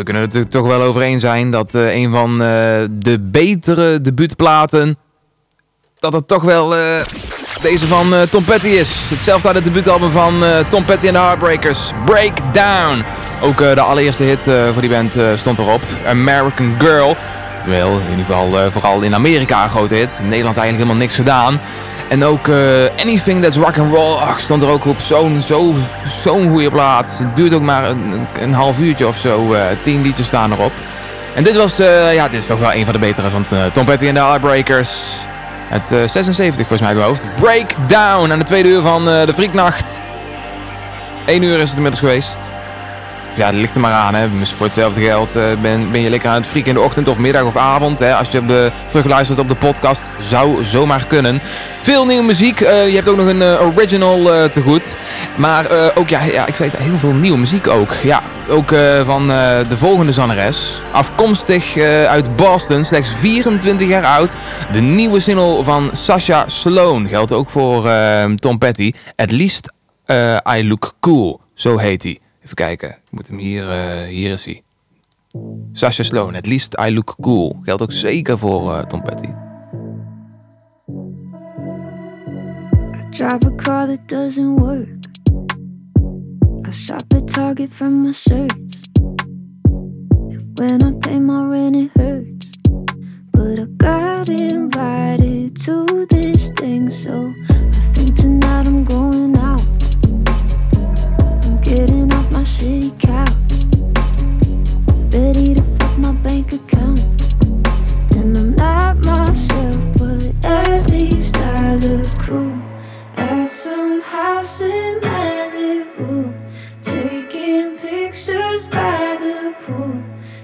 we kunnen het er toch wel over eens zijn dat eh, een van eh, de betere debuutplaten, dat het toch wel eh, deze van Tom Petty is. Hetzelfde uit het debuutalbum van Tom Petty en de Heartbreakers, Breakdown. Ook de allereerste hit voor die band stond erop, American Girl. Terwijl, in ieder geval vooral in Amerika een grote hit. In Nederland eigenlijk helemaal niks gedaan. En ook eh, Anything That's Rock and Roll ach, stond er ook op. Zo'n zo, zo'n goede plaat. Het duurt ook maar een, een half uurtje of zo. eh, tien liedjes staan erop. En dit was, eh, ja, dit is toch wel een van de betere van Tom Petty en de Heartbreakers. Het eh, 76 volgens mij uit hoofd. Breakdown aan de tweede uur van de Frieknacht. Eén uur is het inmiddels geweest. Ja, dat ligt er maar aan. Hè. Dus voor hetzelfde geld eh, ben, ben je lekker aan het frieken in de ochtend of middag of avond. Hè. Als je op de, terugluistert op de podcast, zou zomaar kunnen. Veel nieuwe muziek. Eh, je hebt ook nog een eh, original te goed. Maar ook, ja, ja, ik zei het, heel veel nieuwe muziek ook. Ja, ook van de volgende zangeres. Afkomstig uit Boston, slechts 24 jaar oud. De nieuwe single van Sasha Sloan geldt ook voor Tom Petty. At least I look cool, zo heet hij. Kijken, ik moet hem hier, eh, hier is hij. Sasha Sloan, At least I look cool. Geldt ook zeker voor eh, Tom Petty. I drive a car that doesn't work. I shop at Target for my shirts. And when I pay my rent, it hurts. But I got invited to this thing, so I think tonight I'm going out. I'm getting my couch. Ready to fuck my bank account. And I'm not myself, but at least I look cool. At some house in Malibu, taking pictures by the pool,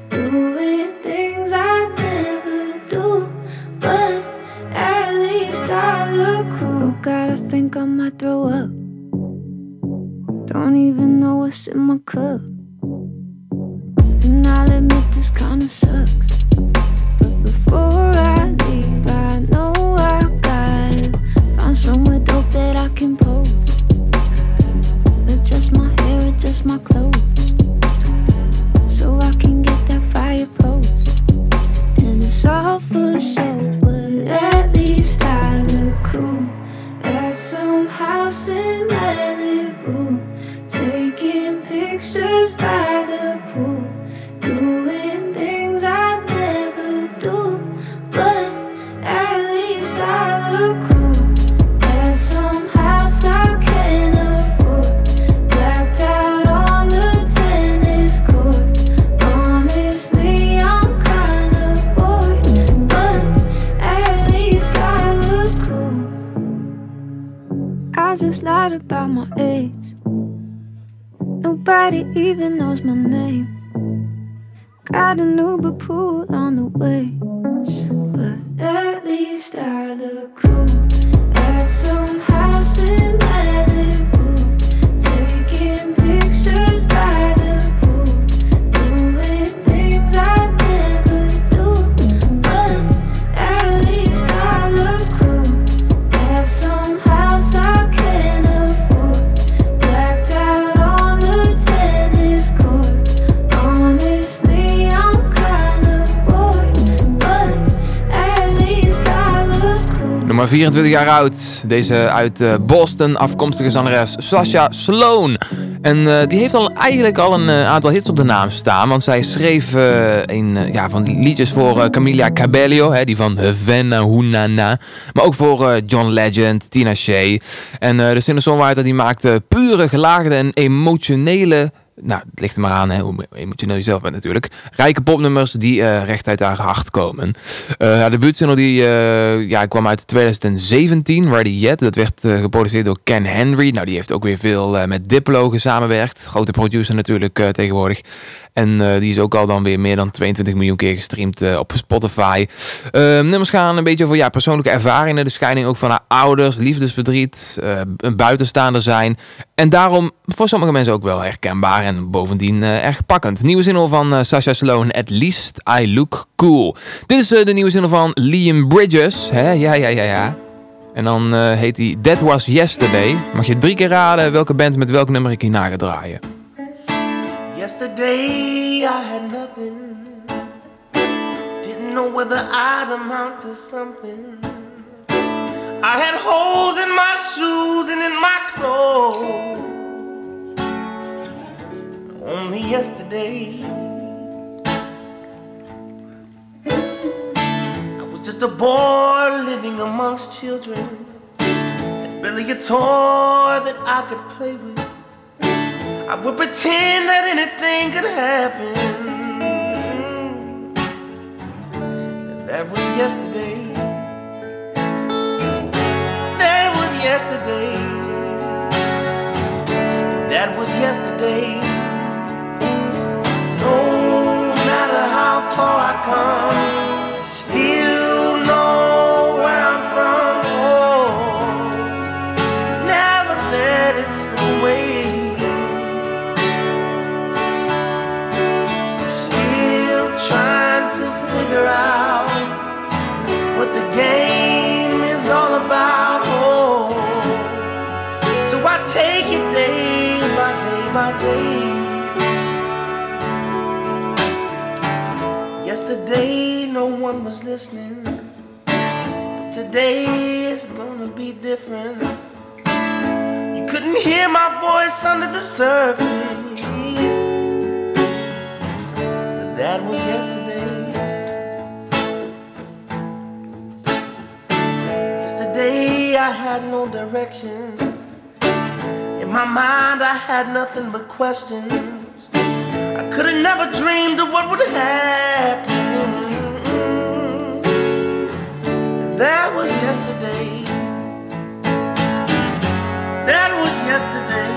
doing things I never do. But at least I look cool. Oh God, I think I might throw up. Don't even know what's in my cup. And I'll admit this kinda sucks. But before I leave, I know I gotta find somewhere dope that I can pose. Adjust my hair, adjust my clothes. So I can get that fire pose. And it's all for show, but at least I look cool. At some house in Malibu, pictures by the pool, Nobody even knows my name. Got an Uber pool on the way. Cool. Nummer 24 jaar oud. Deze uit eh, Boston afkomstige zangeres Sasha Sloan. En eh, die heeft al eigenlijk al een eh, aantal hits op de naam staan. Want zij schreef eh, een ja, van die liedjes voor Camila Cabello. Hè, die van Havana Hunana. Maar ook voor John Legend, Tina Shea. En de singer-songwriter die maakte pure, gelaagde en emotionele... Nou, het ligt er maar aan hè, hoe emotioneel je zelf bent natuurlijk. Rijke popnummers die eh, recht uit haar hart komen. Eh haar debuutsingle die, eh, ja, kwam uit 2017, Ready Yet. Dat werd geproduceerd door Ken Henry. Nou, die heeft ook weer veel met Diplo samengewerkt. Grote producer natuurlijk tegenwoordig. En eh, die is ook al dan weer meer dan 22 miljoen keer gestreamd eh, op Spotify. Eh, nummers gaan een beetje over ja, persoonlijke ervaringen. De scheiding ook van haar ouders, liefdesverdriet, eh, een buitenstaander zijn. En daarom voor sommige mensen ook wel herkenbaar en bovendien erg pakkend. Nieuwe single van Sasha Sloan, At Least I Look Cool. Dit is de nieuwe single van Liam Bridges. Hè? Ja, ja, ja, ja. En dan heet hij That Was Yesterday. Mag je drie keer raden welke band met welk nummer ik hierna ga draaien. Yesterday I had nothing. Didn't know whether I'd amount to something. I had holes in my shoes and in my clothes. Only yesterday. I was just a boy living amongst children. Had barely a toy that I could play with. I would pretend that anything could happen. And that was yesterday. That was yesterday. That was yesterday. No matter how far I come, still Yesterday, no one was listening. But today is gonna be different. You couldn't hear my voice under the surface. But that was yesterday. Yesterday I had no direction. In my mind I had nothing but questions. I could have never dreamed of what would happen. That was yesterday. That was yesterday.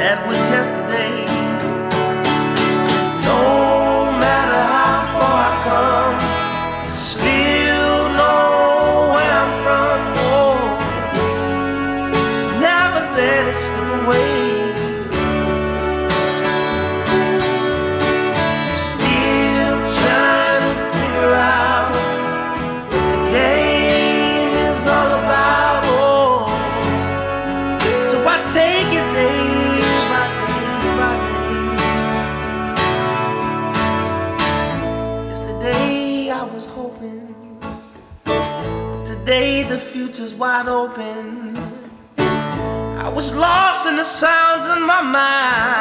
That was yesterday. Wide open. I was lost in the sounds in my mind.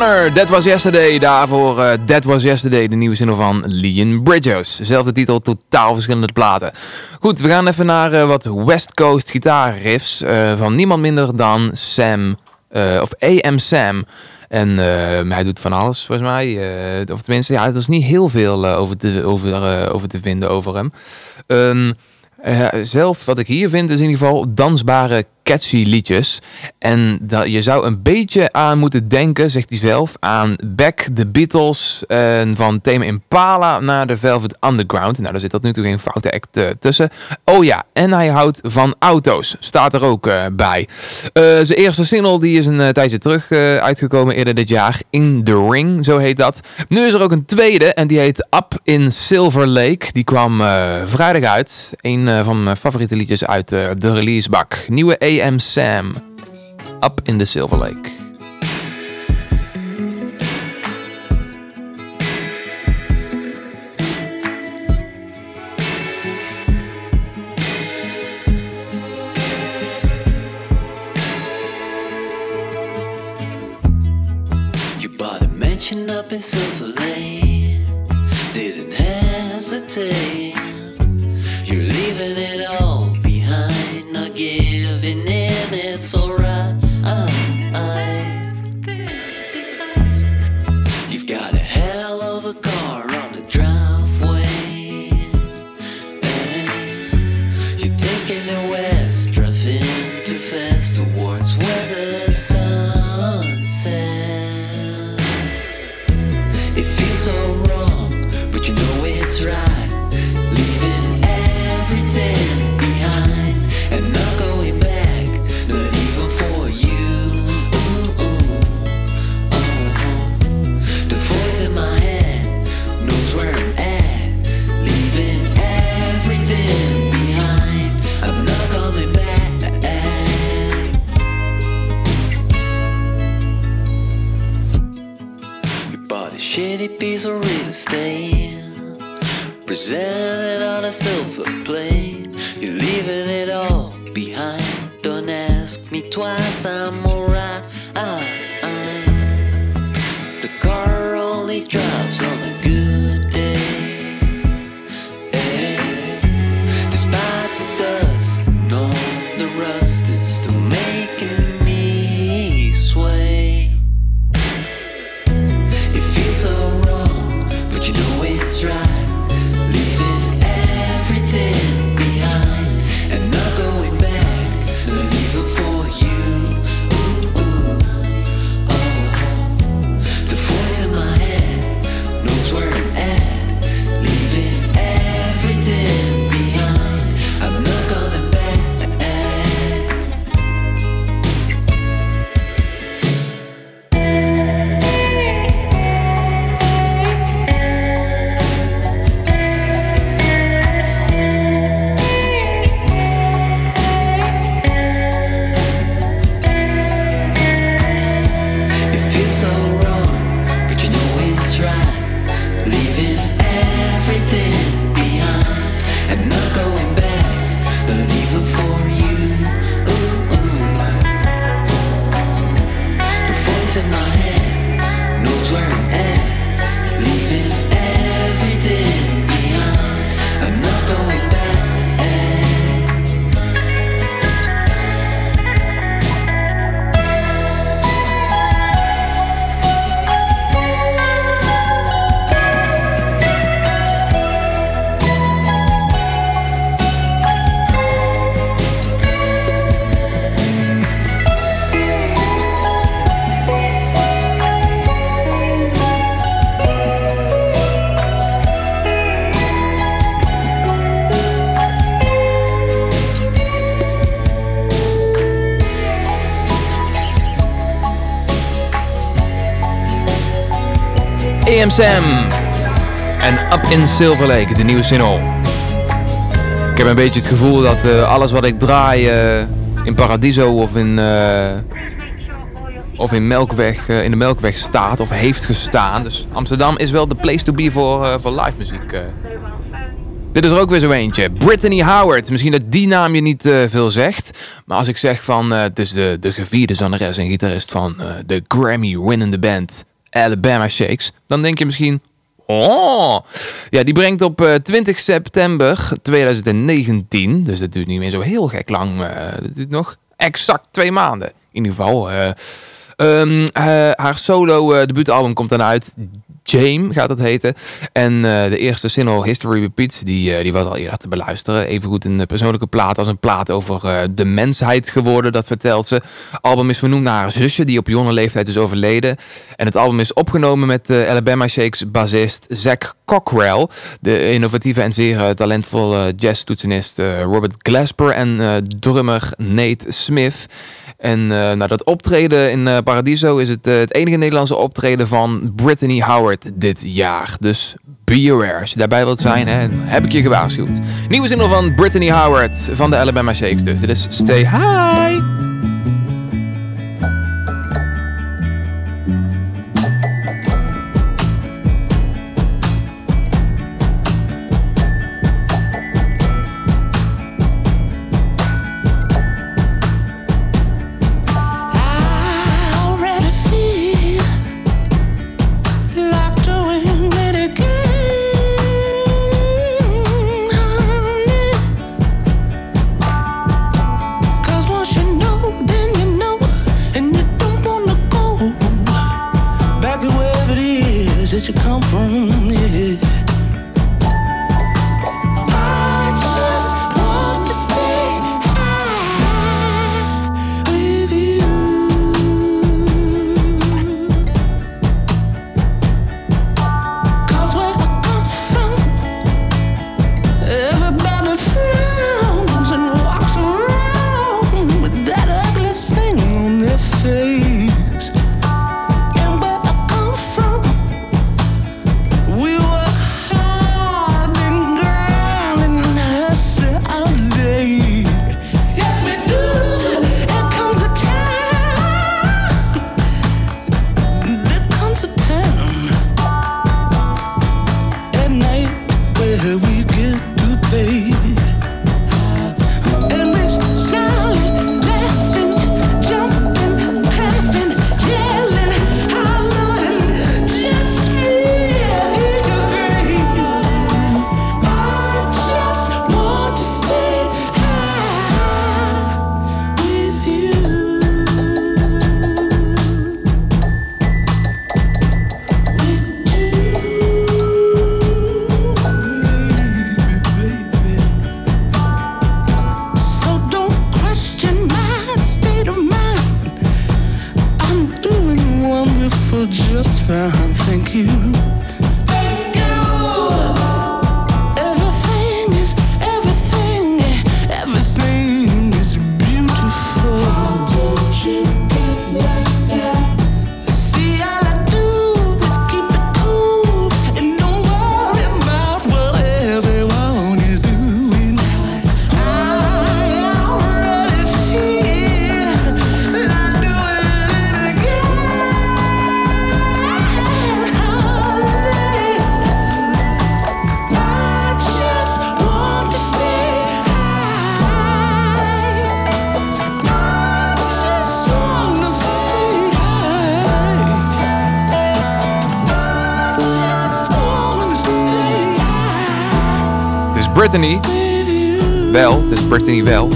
That Was Yesterday. Daarvoor eh That Was Yesterday, de nieuwe single van Leon Bridges. Zelfde titel, totaal verschillende platen. Goed, we gaan even naar eh, wat West Coast gitaarriffs eh, van niemand minder dan Sam, of AM Sam. En hij doet van alles, volgens mij. of tenminste, ja, er is niet heel veel over, te, over, over vinden over hem. Ehm, eh, zelf, wat ik hier vind, is in ieder geval dansbare, catchy liedjes. En dat, je zou een beetje aan moeten denken, zegt hij zelf, aan Back, The Beatles, en van Tame Impala naar de Velvet Underground. Nou, daar zit tot nu toe geen foute act eh, tussen. Oh ja, en hij houdt van auto's, staat er ook eh, bij. Eh, zijn eerste single die is een eh, tijdje terug eh, uitgekomen, eerder dit jaar, In The Ring, zo heet dat. Nu is er ook een tweede en die heet Up in Silver Lake. Die kwam eh, vrijdag uit. Een eh, van mijn favoriete liedjes uit eh, de releasebak. Nieuwe AM Sam. Up in the Silver Lake. AM Sam en Up in Silver Lake, de nieuwe single. Ik heb een beetje het gevoel dat eh, alles wat ik draai eh, in Paradiso of in, eh, of in, Melkweg, in de Melkweg staat of heeft gestaan. Dus Amsterdam is wel de place to be voor, voor live muziek. Dit is er ook weer zo eentje. Brittany Howard. Misschien dat die naam je niet veel zegt. Maar als ik zeg van het is de, de gevierde zangeres en gitarist van eh, de Grammy-winnende band Alabama Shakes. Dan denk je misschien... Oh, ja, die brengt op eh, 20 september 2019, dus dat duurt niet meer zo heel gek lang, eh, dat duurt nog exact twee maanden. In ieder geval, eh, ehm, eh, haar solo eh, debuutalbum komt dan uit. Jame gaat het heten. En eh, de eerste single History Repeats, die, eh, die was al eerder te beluisteren. Evengoed een eh, persoonlijke plaat als een plaat over de mensheid geworden, dat vertelt ze. album is vernoemd naar haar zusje, die op jonge leeftijd is overleden. En het album is opgenomen met Alabama Shakes bassist Zack Cockrell. De innovatieve en zeer talentvolle jazztoetsenist Robert Glasper en drummer Nate Smith. En eh, nou, dat optreden in eh, Paradiso is het, eh, het enige Nederlandse optreden van Brittany Howard dit jaar. Dus be aware. Als je daarbij wilt zijn, hè, heb ik je gewaarschuwd. Nieuwe single van Brittany Howard van de Alabama Shakes dus. Dit is Stay High. Brittany. Wel, het is Brittany wel.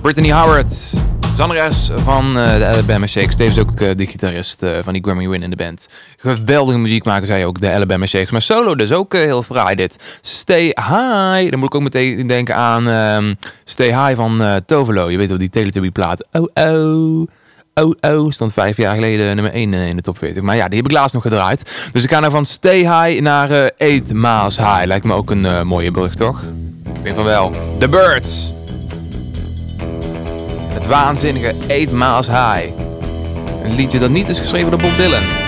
Brittany Howard, zangeres van eh, de Alabama Shakes. Deze is ook eh, de gitarist eh, van die Grammy win in de band. Geweldige muziek maken zij ook, de Alabama Shakes. Maar solo dus ook eh, heel fraai dit. Stay High. Dan moet ik ook meteen denken aan ehm, Stay High van eh Tovelo. Je weet wel, die Teletubby plaat. Oh oh. Oh oh, stond vijf jaar geleden nummer 1 in de top 40. Maar ja, die heb ik laatst nog gedraaid. Dus ik ga nou van Stay High naar eh 8 Miles High. Lijkt me ook een eh, mooie brug, toch? Ik vind van wel. The Birds. Het waanzinnige 8 Miles High. Een liedje dat niet is geschreven door Bob Dylan.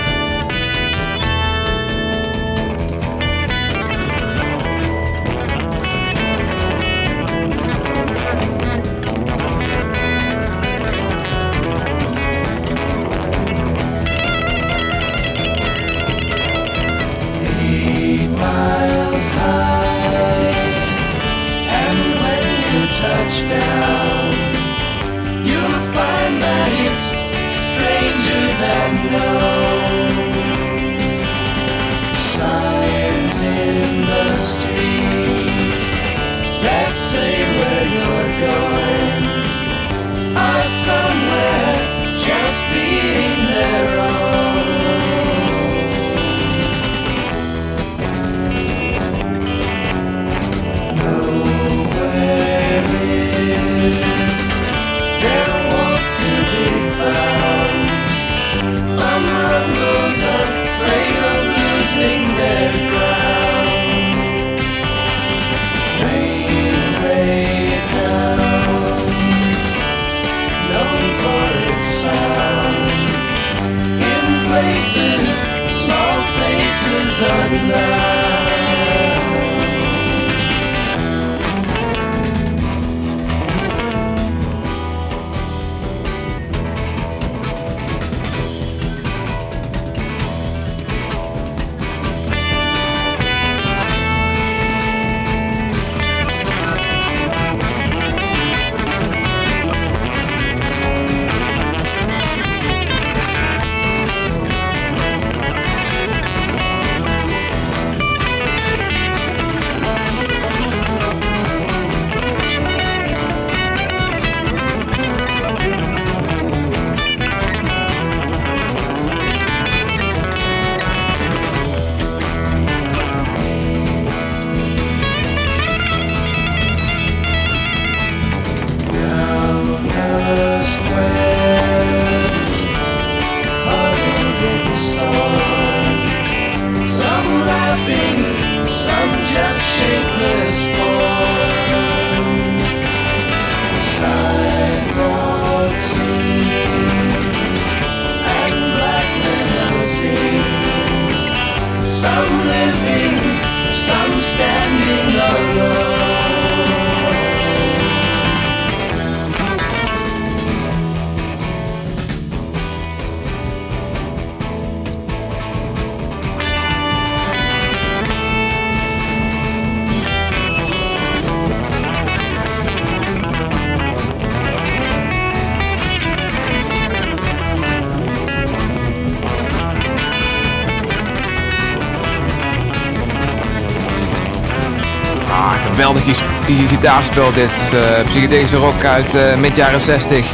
Die, die gitaarspel dit. eh psychedelische rock uit eh mid jaren 60.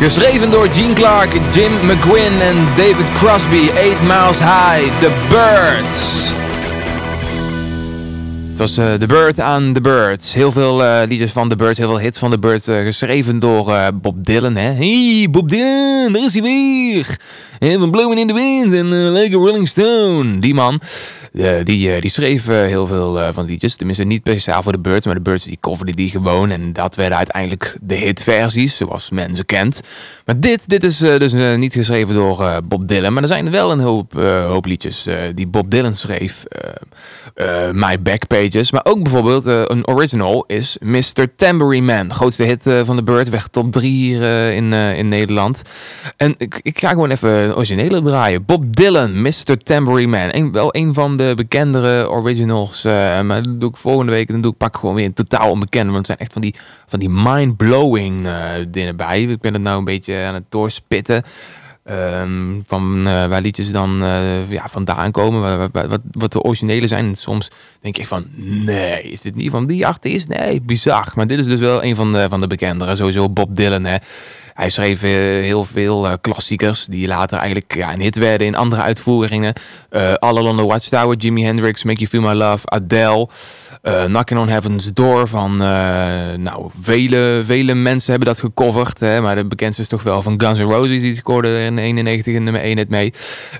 Geschreven door Gene Clark, Jim McGuinn en David Crosby. 8 Miles High, The Birds. Het was eh, The Bird aan The Birds. Heel veel liedjes van The Birds, heel veel hits van The Birds. geschreven door Bob Dylan. Hè? Hey, Bob Dylan, daar is hij weer. Van Blowing in the Wind en a Rolling Stone. Die man. Eh, die, eh, die schreef eh, heel veel van liedjes. Tenminste, niet speciaal voor de Birds, maar de Birds die coverden die gewoon. En dat werden uiteindelijk de hitversies, zoals men ze kent. Maar dit, dit is dus niet geschreven door Bob Dylan. Maar er zijn wel een hoop, hoop liedjes die Bob Dylan schreef. My Backpages. Maar ook bijvoorbeeld een original is Mr. Tambourine Man. Grootste hit van de Bird. Weg top 3 hier in, in Nederland. En ik, ik ga gewoon even een originele draaien. Bob Dylan, Mr. Tambourine Man. Wel een van de bekendere originals. eh, maar dat doe ik volgende week. Dan doe ik pak gewoon weer een totaal onbekende. Want het zijn echt van die, van die mind-blowing eh, dingen bij. Ik ben het nou een beetje aan het doorspitten. Ehm, van eh, waar liedjes dan ja, vandaan komen, wat, wat de originele zijn. Soms denk ik van, nee, is dit niet van die artiest? Nee, bizar. Maar dit is dus wel een van de, van de bekendere. Sowieso Bob Dylan, hè. Hij schreef eh, heel veel eh, klassiekers die later eigenlijk ja, een hit werden in andere uitvoeringen. Eh All Along the Watchtower, Jimi Hendrix, Make You Feel My Love, Adele. Knocking on Heaven's Door van, nou, vele, vele mensen hebben dat gecoverd. Hè, maar de bekendste is toch wel van Guns N' Roses. Die scoorde in 91 in nummer 1 het mee.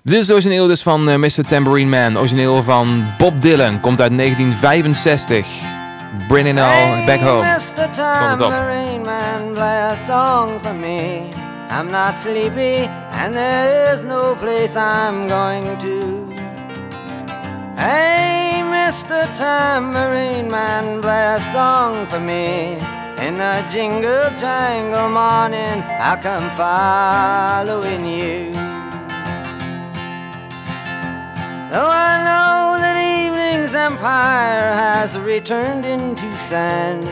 Dit is origineel dus van Mr. Tambourine Man. Origineel van Bob Dylan. Komt uit 1965. Bring it all back home. Mr. Stond het. Tambourine Man, play a song for me. I'm not sleepy, and there is no place I'm going to. Hey, Mr. Tambourine Man, play a song for me. In the jingle jangle morning, I'll come following you. Though I know that evening's empire has returned into sand,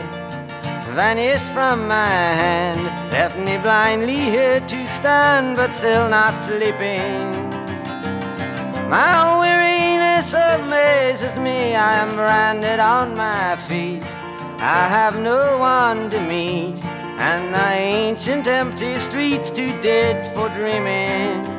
vanished from my hand, left me blindly here to stand, but still not sleeping. My weariness amazes me, I am branded on my feet. I have no one to meet, and the ancient empty streets too dead for dreaming.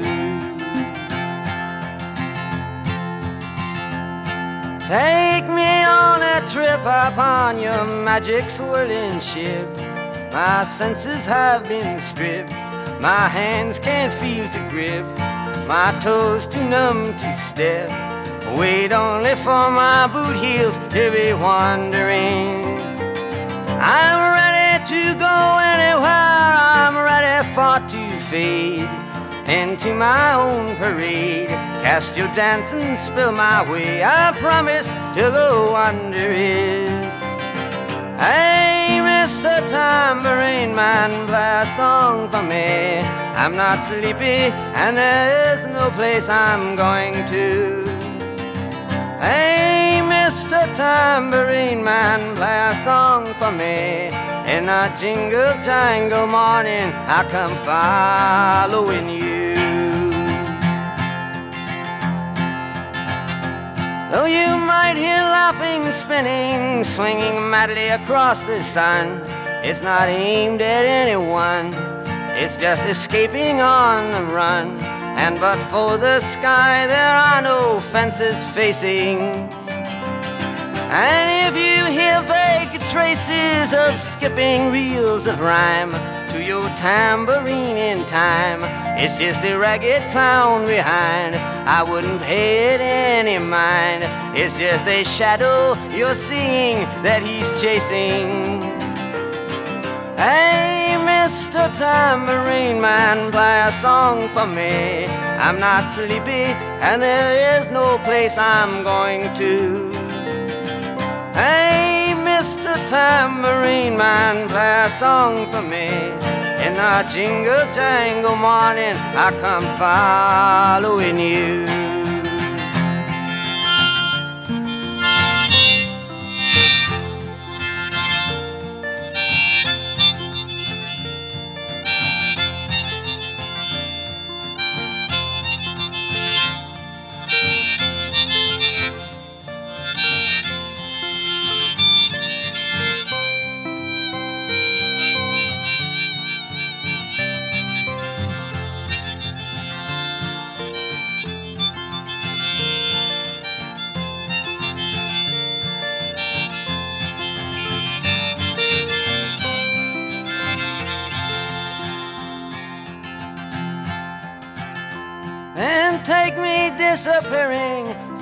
Take me on a trip upon your magic swirling ship. My senses have been stripped. My hands can't feel to grip. My toes too numb to step. Wait only for my boot heels to be wandering. I'm ready to go anywhere. I'm ready for to fade into my own parade. Cast your dance and spill my way. I promise to go under it. Hey, Mr. Tambourine Man, play a song for me. I'm not sleepy, and there is no place I'm going to. Hey, Mr. Tambourine Man, play a song for me. In a jingle jangle morning, I come following you. Though you might hear laughing, spinning, swinging madly across the sun, it's not aimed at anyone. It's just escaping on the run. And but for the sky, there are no fences facing. And if you hear vague traces of skipping reels of rhyme to your tambourine in time, it's just a ragged clown behind. I wouldn't pay it any mind. It's just a shadow you're seeing that he's chasing. Hey, Mr. Tambourine Man, play a song for me. I'm not sleepy, and there is no place I'm going to. Hey, Mr. Tambourine Man, play a song for me. In the jingle jangle morning, I come following you.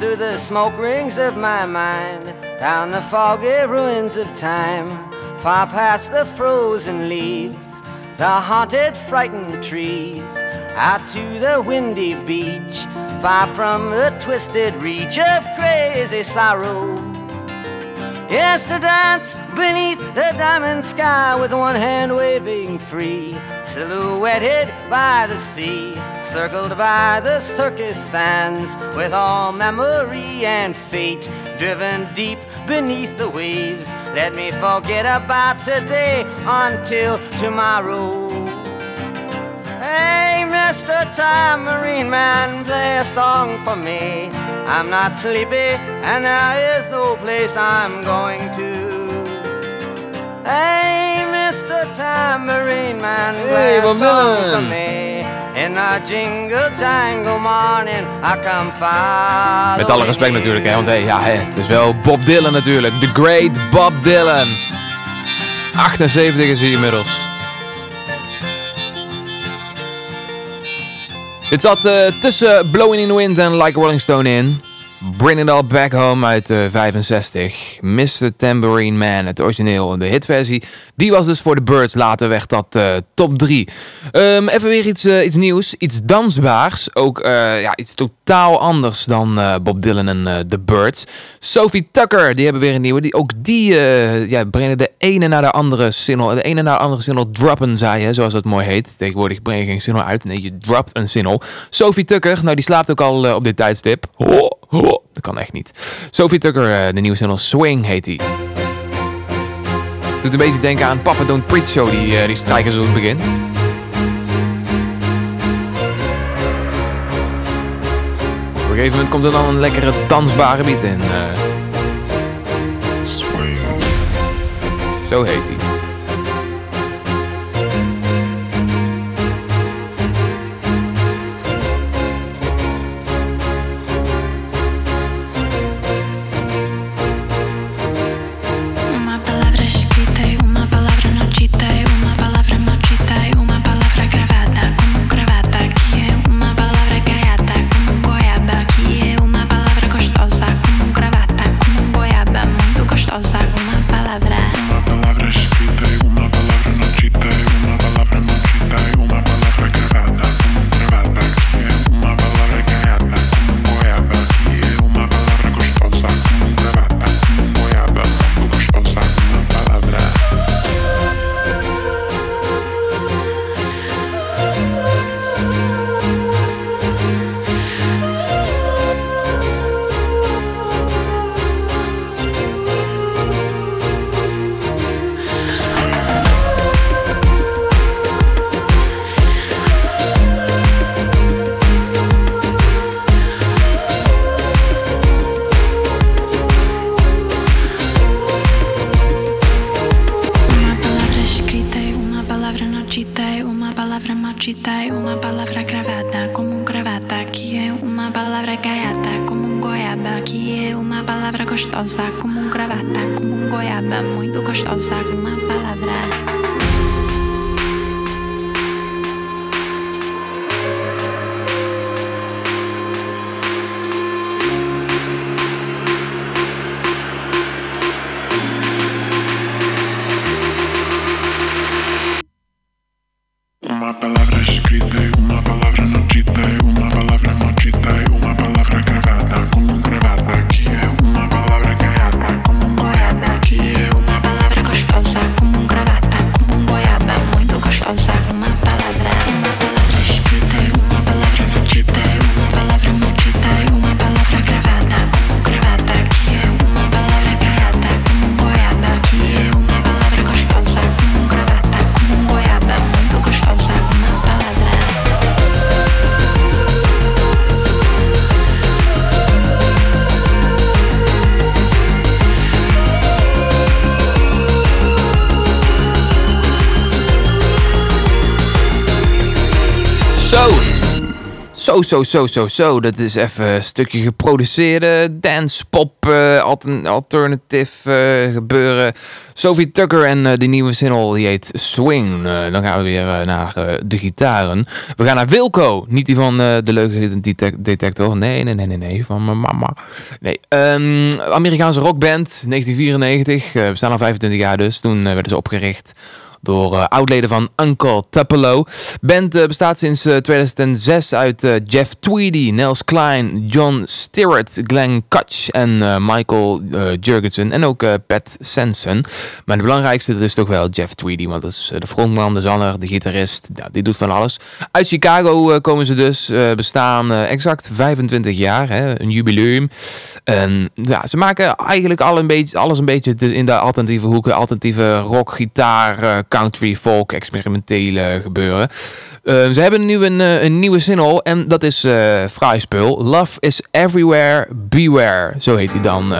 Through the smoke rings of my mind, down the foggy ruins of time, far past the frozen leaves, the haunted, frightened trees, out to the windy beach, far from the twisted reach of crazy sorrow. Yes, to dance beneath the diamond sky with one hand waving free, silhouetted by the sea, circled by the circus sands, with all memory and fate driven deep beneath the waves. Let me forget about today until tomorrow. Hey, Mr. Tambourine Man, play a song for me. I'm not sleepy, and there is no place I'm going to. Hey, Mr. Tambourine Man, play Hey, a song for me. In the jingle jangle morning, I come Met alle respect natuurlijk, hè, want hey, ja, het is wel Bob Dylan natuurlijk. The Great Bob Dylan. 78 is hij inmiddels. Dit zat eh, tussen Blowing in the Wind en Like a Rolling Stone in. Bring It All Back Home uit eh, 65. Mr. Tambourine Man, het origineel, de hitversie. Die was dus voor de Birds. Later werd dat eh, top 3. Ehm, even weer iets, eh, iets nieuws. Iets dansbaars. Ook eh, ja, iets totaal anders dan Bob Dylan en The Birds. Sophie Tucker, die hebben weer een nieuwe. Die, ook die ja, brengen de ene naar de andere single. De ene naar de andere single droppen, zei je, zoals dat mooi heet. Tegenwoordig breng je geen single uit. Nee, je dropt een single. Sophie Tucker, nou die slaapt ook al op dit tijdstip. Ho, dat kan echt niet. Sophie Tucker, eh, de nieuwe single Swing heet die. Doet een beetje denken aan Papa Don't Preach Show, die, eh, die strijkers op het begin. Op een gegeven moment komt er dan een lekkere dansbare beat in. eh. Zo heet hij. sac Zo, zo, zo, zo. Dat is even een stukje geproduceerde dance, pop, altern- alternative eh, gebeuren. Sophie Tucker en eh, die nieuwe single die heet Swing. Dan gaan we weer naar de gitaren. We gaan naar Wilco. Niet die van de leuke detec- detector. Nee, nee, nee, nee, nee. Van mijn mama. Nee. ehm, Amerikaanse rockband, 1994. eh, we staan al 25 jaar dus. Toen werden ze opgericht door uh, van Uncle Tupelo. band uh, bestaat sinds uh, 2006 uit Jeff Tweedy, Nels Klein, John Stewart, Glenn Kutch en Michael Jurgensen en ook Pat Sensen. Maar de belangrijkste is toch wel Jeff Tweedy, want dat is de frontman, de zanger, de gitarist, die doet van alles. Uit Chicago komen ze dus, bestaan exact 25 jaar, hè, een jubileum. Ja, ze maken eigenlijk al een beetje, alles een beetje in de alternatieve hoeken, alternatieve rock, gitaar, country, folk, experimentele gebeuren. Uh, ze hebben nu een, uh, een nieuwe single en dat is uh, fraai spul. Love is everywhere, beware. Zo heet hij dan.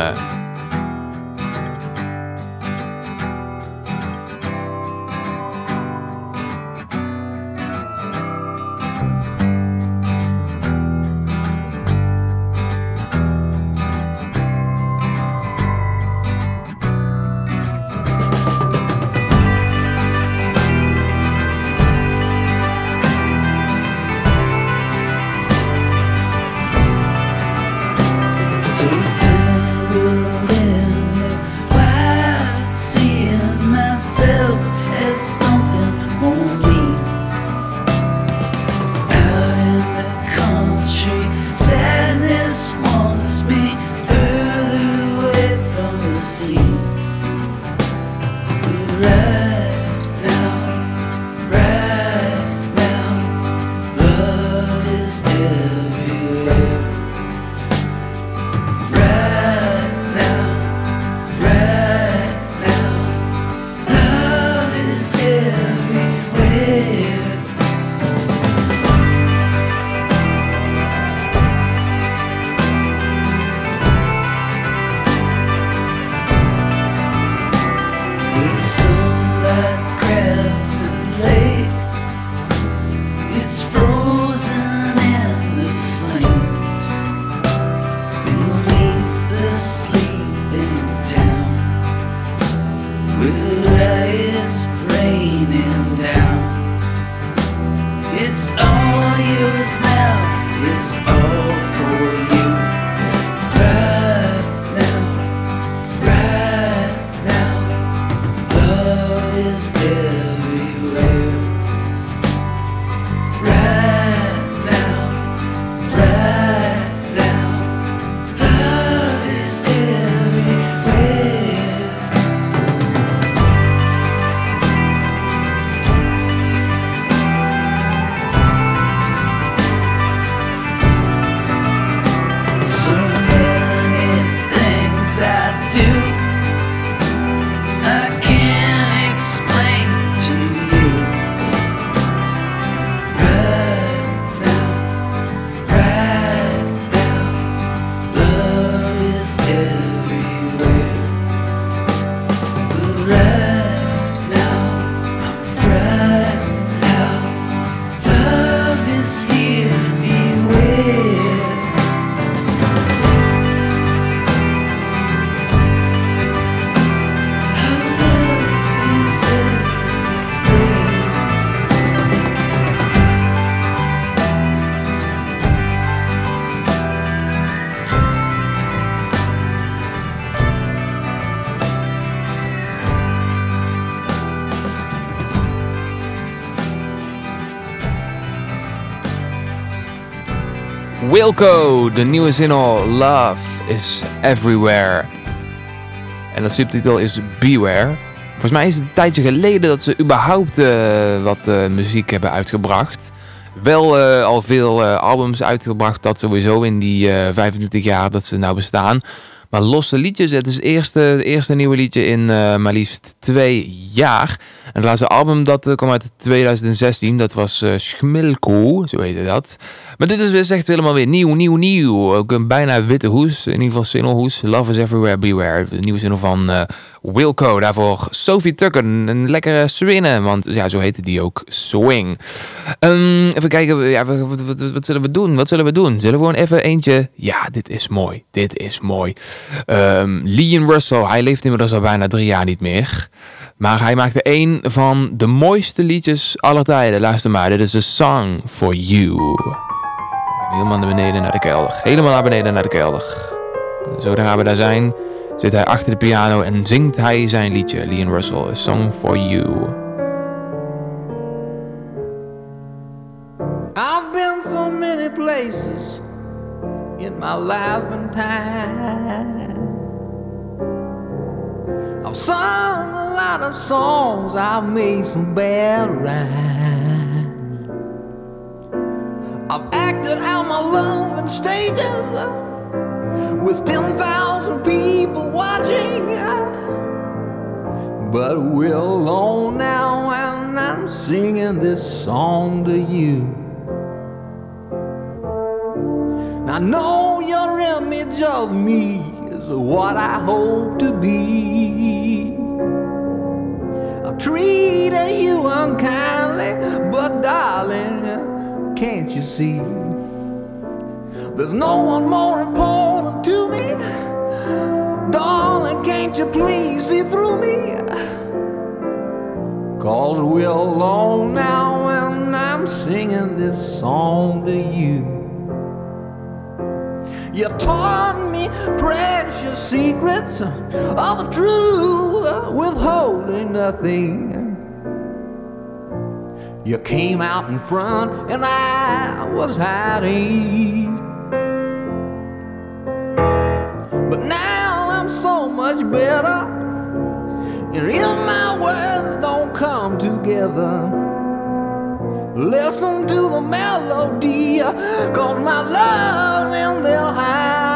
Wilco, de nieuwe single Love is Everywhere. En de subtitel is Beware. Volgens mij is het een tijdje geleden dat ze überhaupt uh, wat uh, muziek hebben uitgebracht. Wel uh, al veel albums uitgebracht, dat sowieso in die 25 jaar dat ze nou bestaan. Maar losse liedjes, het is het eerste, eerste nieuwe liedje in maar liefst twee jaar. En het laatste album dat kwam uit 2016, dat was Schmilko, zo heette dat. Maar dit is weer echt helemaal weer nieuw, nieuw, nieuw. Ook een bijna witte hoes. In ieder geval single hoes. Love is everywhere, beware. De nieuwe single van uh, Wilco. Daarvoor Sophie Tucker. Een lekkere swingen. Want ja, zo heette die ook. Swing. Um, even kijken. Ja, wat, zullen we doen? Wat zullen we doen? Zullen we gewoon even eentje... Ja, dit is mooi. Dit is mooi. Um, Leon Russell. Hij leeft inmiddels al bijna drie jaar niet meer. Maar hij maakte een van de mooiste liedjes aller tijden. Luister maar. Dit is A Song For You. Helemaal naar beneden naar de kelder. Helemaal naar beneden naar de kelder. Zodra we daar zijn, zit hij achter de piano en zingt hij zijn liedje, Leon Russell, A Song for You. I've been so many places in my life and time. I've sung a lot of songs, I've made some bad rhymes. I've acted out my love in stages with 10,000 people watching. But we're alone now, and I'm singing this song to you. I know your image of me is what I hope to be. I've treated you unkindly, but darling, can't you see? There's no one more important to me. Darling, can't you please see through me? Cause we're alone now, and I'm singing this song to you. You taught me precious secrets of the truth, withholding nothing. You came out in front, and I was hiding. But now I'm so much better. And if my words don't come together, listen to the melody, cause my love's in there hiding.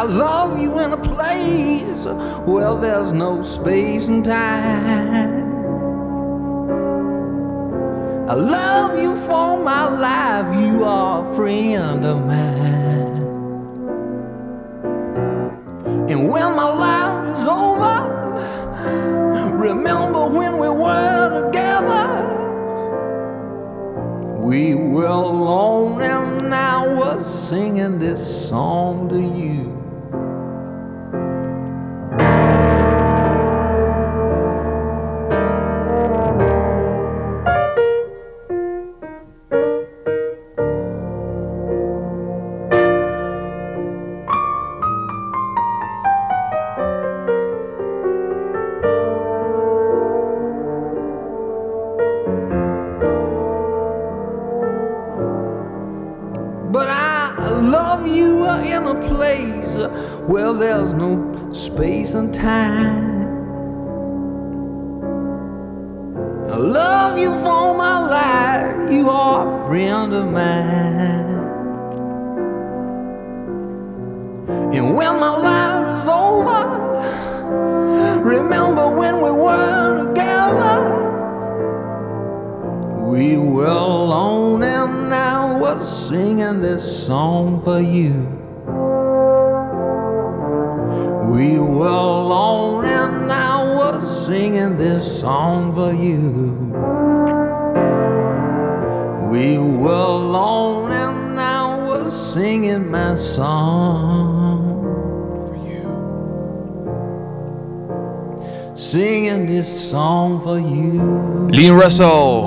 I love you in a place where there's no space and time. I love you for my life, you are a friend of mine. And when my life is over, remember when we were together. We were alone and I was singing this song to you.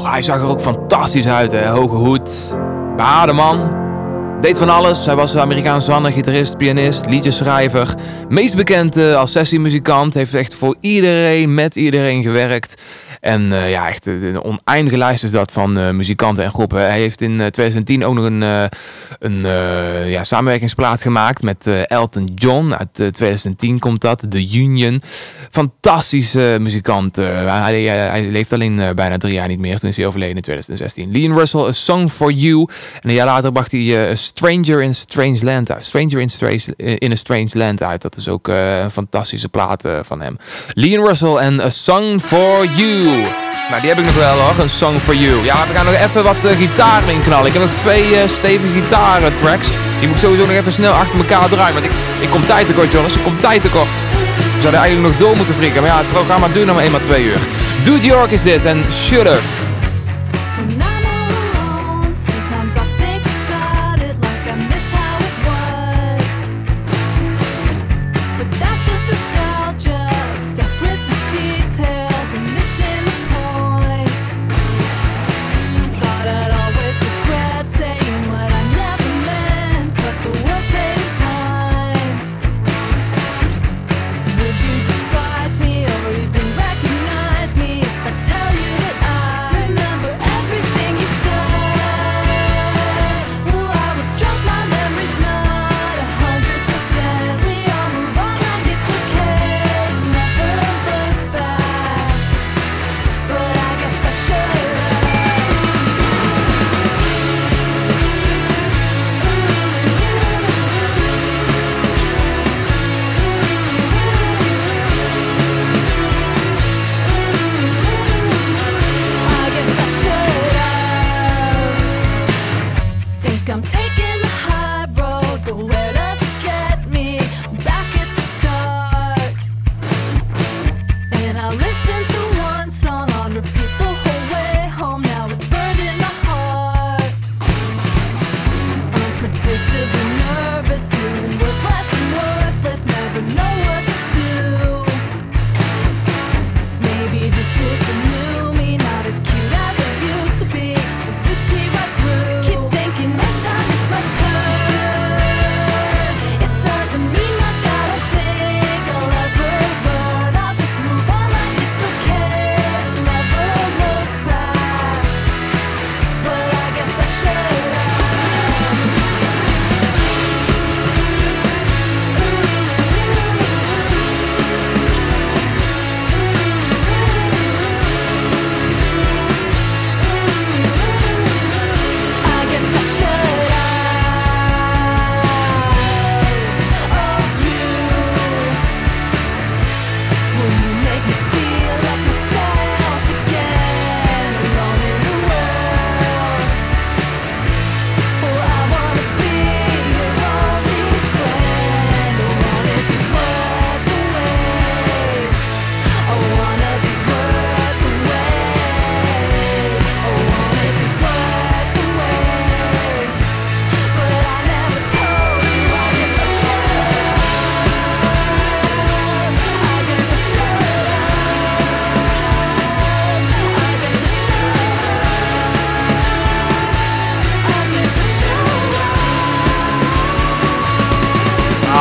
Hij zag er ook fantastisch uit, hè? Hoge hoed, behaarde man. Deed van alles. Hij was Amerikaans zanger, gitarist, pianist, liedjeschrijver. Meest bekend eh, als sessiemuzikant. Heeft echt voor iedereen, met iedereen gewerkt. En eh, ja, echt eh, een oneindige lijst is dat van muzikanten en groepen. Hij heeft in eh, 2010 ook nog een, een ja, samenwerkingsplaat gemaakt met Elton John. Uit eh, 2010 komt dat, The Union. Fantastische muzikant. hij, hij, leeft alleen bijna drie jaar niet meer. Toen is hij overleden in 2016. Leon Russell, A Song For You. En een jaar later bracht hij Stranger in Strange Land uit. Stranger in, Strange, in a Strange Land uit. Dat is ook eh, een fantastische plaat eh, van hem. Leon Russell en A Song For You. Nou, die heb ik nog wel hoor, een Song For You. Ja, we gaan nog even wat uh, gitaar inknallen. Ik heb nog twee stevige gitarentracks. Die moet ik sowieso nog even snel achter elkaar draaien. Want ik, ik kom tijd tekort, jongens. Ik kom tijd tekort. We zouden eigenlijk nog door moeten frikken. Maar ja, het programma duurt nog maar eenmaal twee uur. Dude York is dit en Should've. When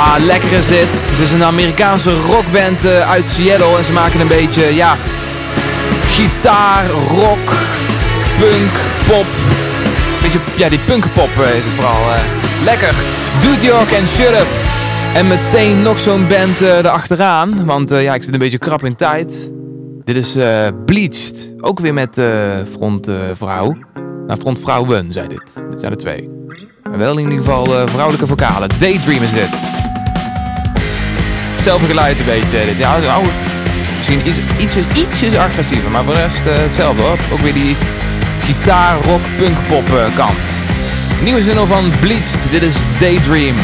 Ja, lekker is dit. Het is een Amerikaanse rockband eh, uit Seattle en ze maken een beetje, ja, gitaar, rock, punk, pop. Beetje, ja, die punkpop eh, is het vooral. eh. lekker. Dude York en Sheriff. En meteen nog zo'n band erachteraan, want ja, ik zit een beetje krap in tijd. Dit is Bleached, ook weer met eh frontvrouw. nou, frontvrouwen zijn dit. Dit zijn er twee. Maar wel in ieder geval vrouwelijke vocalen. Daydream is dit. Hetzelfde geluid een beetje. Dit. Ja, nou, misschien iets, ietsjes, ietsjes agressiever, maar voor de rest eh, hetzelfde hoor. Ook weer die gitaar, rock, punk, pop eh, kant. Nieuwe zin van Bleached. Dit is Daydream.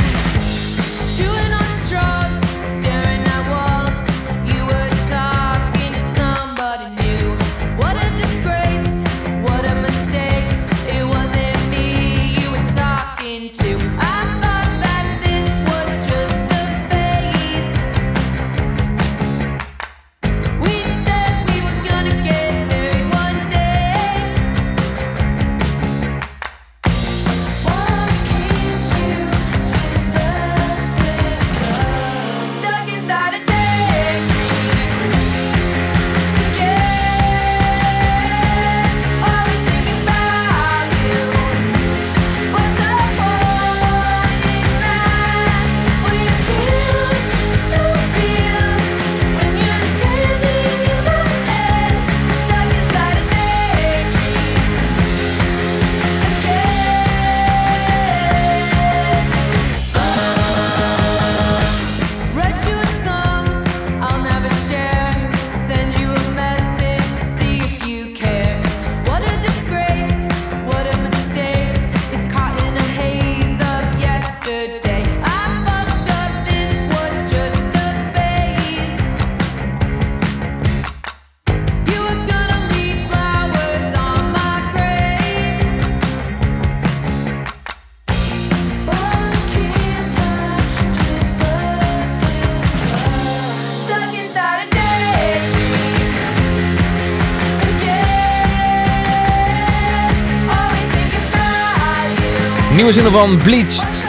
Nieuwe zin van Bleached.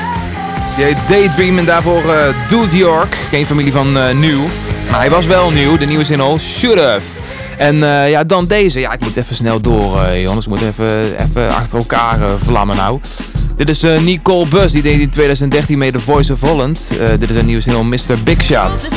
Die heet Daydream en daarvoor eh Dude York. Geen familie van eh, nieuw. Maar hij was wel nieuw. De nieuwe zin al Should've. En eh, ja, dan deze. Ja, ik moet even snel door, jongens. Ik moet even, even achter elkaar vlammen nou. Dit is Nicole Bus. Die deed in 2013 mee The Voice of Holland. Dit is een nieuwe zin Mr. Big Shot.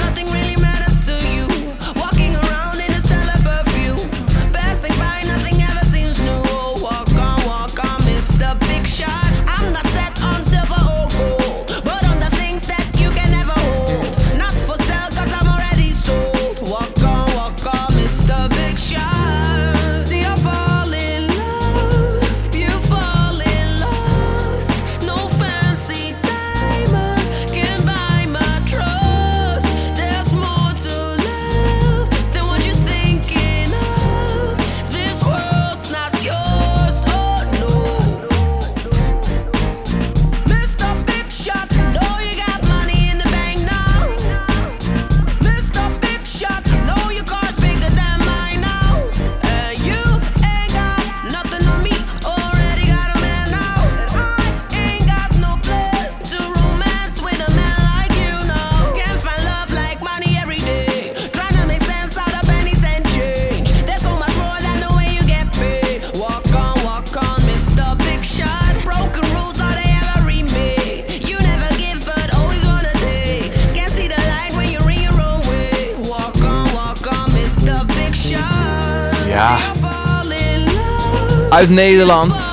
Uit Nederland.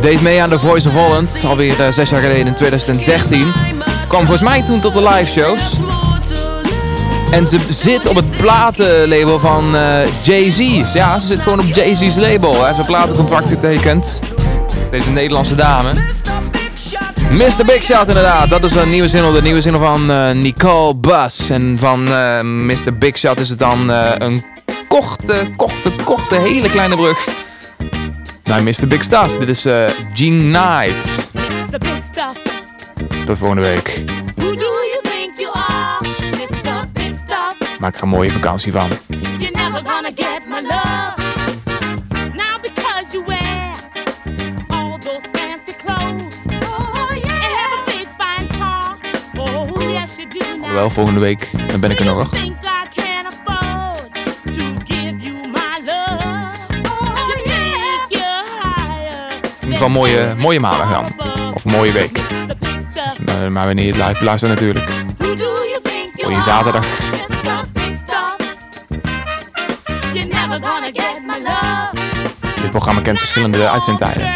Deed mee aan The Voice of Holland. Alweer eh, zes jaar geleden in 2013. Kwam volgens mij toen tot de live shows. En ze zit op het platenlabel van eh, Jay-Z. Ja, ze zit gewoon op Jay-Z's label. Ze heeft een platencontract getekend. Deze Nederlandse dame. Mr. Big Shot inderdaad. Dat is een nieuwe single. De nieuwe single van eh, Nicole Bus. En van Mr. Big Shot is het dan een korte, korte, korte, hele kleine brug naar Mr. Big Stuff. Dit is eh, Jean Knight. Tot volgende week. Maak er een mooie vakantie van. Because you all those. Oh yeah. Have a big Wel volgende week, dan ben ik er nog. ieder een mooie, mooie maandag dan. Of een mooie week. Maar wanneer je het luistert natuurlijk. Mooie zaterdag. Dit programma kent verschillende uitzendtijden.